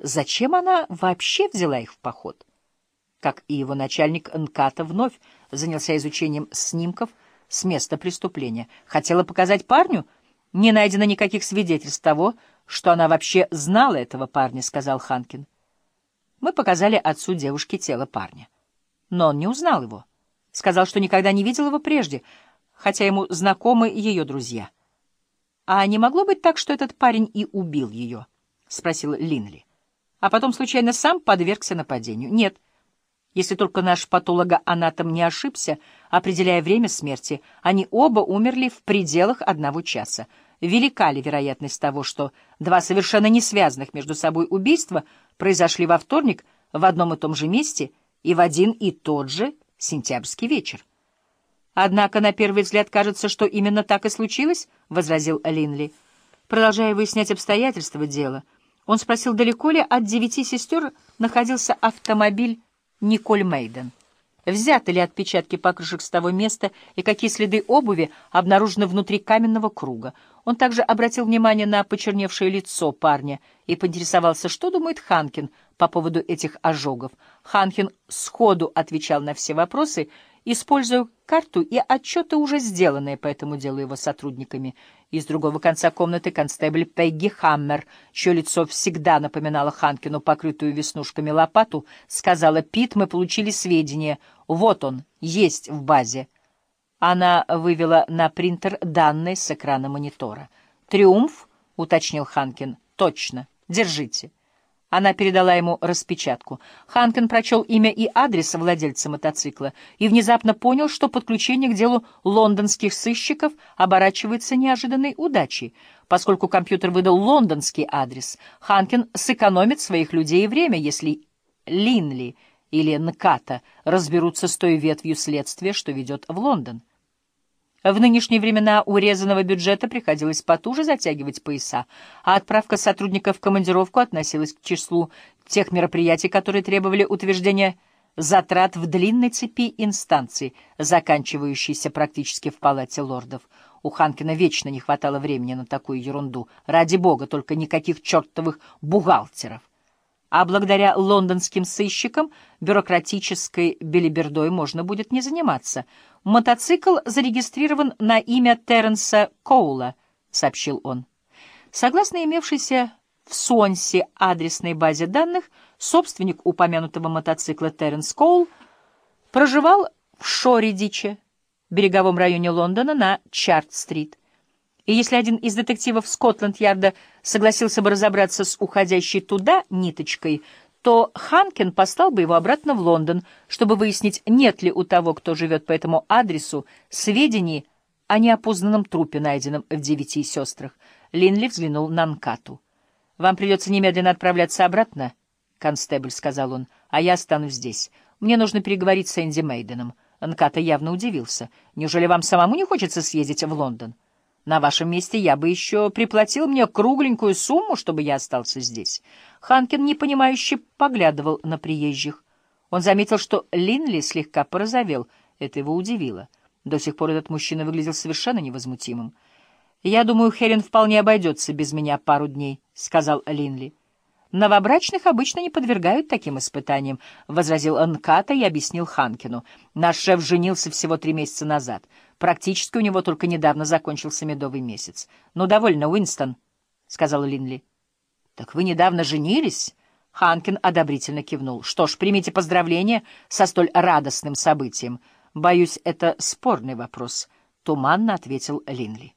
зачем она вообще взяла их в поход? Как и его начальник НКАТа вновь занялся изучением снимков с места преступления. Хотела показать парню? Не найдено никаких свидетельств того, что она вообще знала этого парня, — сказал Ханкин. Мы показали отцу девушки тело парня. Но он не узнал его. Сказал, что никогда не видел его прежде, хотя ему знакомы ее друзья. — А не могло быть так, что этот парень и убил ее? — спросил Линли. — А потом случайно сам подвергся нападению? — Нет. Если только наш патологоанатом не ошибся, определяя время смерти, они оба умерли в пределах одного часа. Велика ли вероятность того, что два совершенно не связанных между собой убийства произошли во вторник в одном и том же месте и в один и тот же сентябрьский вечер? Однако, на первый взгляд, кажется, что именно так и случилось, — возразил Линли. Продолжая выяснять обстоятельства дела, он спросил, далеко ли от девяти сестер находился автомобиль Николь Мейден. Взяты ли отпечатки покрышек с того места и какие следы обуви обнаружены внутри каменного круга? Он также обратил внимание на почерневшее лицо парня и поинтересовался, что думает Ханкин по поводу этих ожогов. Ханкин сходу отвечал на все вопросы — используя карту и отчеты, уже сделанные по этому делу его сотрудниками. Из другого конца комнаты констебль Пегги Хаммер, чье лицо всегда напоминало Ханкину покрытую веснушками лопату, сказала, «Пит, мы получили сведения. Вот он, есть в базе». Она вывела на принтер данные с экрана монитора. «Триумф?» — уточнил Ханкин. «Точно. Держите». Она передала ему распечатку. Ханкен прочел имя и адрес владельца мотоцикла и внезапно понял, что подключение к делу лондонских сыщиков оборачивается неожиданной удачей. Поскольку компьютер выдал лондонский адрес, Ханкен сэкономит своих людей и время, если Линли или Нката разберутся с той ветвью следствия, что ведет в Лондон. В нынешние времена урезанного бюджета приходилось потуже затягивать пояса, а отправка сотрудников в командировку относилась к числу тех мероприятий, которые требовали утверждения затрат в длинной цепи инстанций, заканчивающейся практически в палате лордов. У Ханкина вечно не хватало времени на такую ерунду. Ради бога, только никаких чертовых бухгалтеров а благодаря лондонским сыщикам бюрократической белибердой можно будет не заниматься. Мотоцикл зарегистрирован на имя Терренса Коула, — сообщил он. Согласно имевшейся в Сонсе адресной базе данных, собственник упомянутого мотоцикла Терренс Коул проживал в Шоридиче, береговом районе Лондона, на Чарт-стрит. И если один из детективов Скотланд-Ярда согласился бы разобраться с уходящей туда ниточкой, то Ханкин послал бы его обратно в Лондон, чтобы выяснить, нет ли у того, кто живет по этому адресу, сведений о неопознанном трупе, найденном в «Девяти сестрах». Линли взглянул на Нкату. «Вам придется немедленно отправляться обратно, — констебль, — сказал он, — а я останусь здесь. Мне нужно переговорить с Энди Мейденом». Нката явно удивился. «Неужели вам самому не хочется съездить в Лондон?» На вашем месте я бы еще приплатил мне кругленькую сумму, чтобы я остался здесь. Ханкин непонимающе поглядывал на приезжих. Он заметил, что Линли слегка порозовел. Это его удивило. До сих пор этот мужчина выглядел совершенно невозмутимым. «Я думаю, Хелен вполне обойдется без меня пару дней», — сказал Линли. «Новобрачных обычно не подвергают таким испытаниям», — возразил Анката и объяснил Ханкину. «Наш шеф женился всего три месяца назад. Практически у него только недавно закончился медовый месяц. «Ну, довольно, Уинстон», — сказал Линли. «Так вы недавно женились?» Ханкин одобрительно кивнул. «Что ж, примите поздравления со столь радостным событием. Боюсь, это спорный вопрос», — туманно ответил Линли.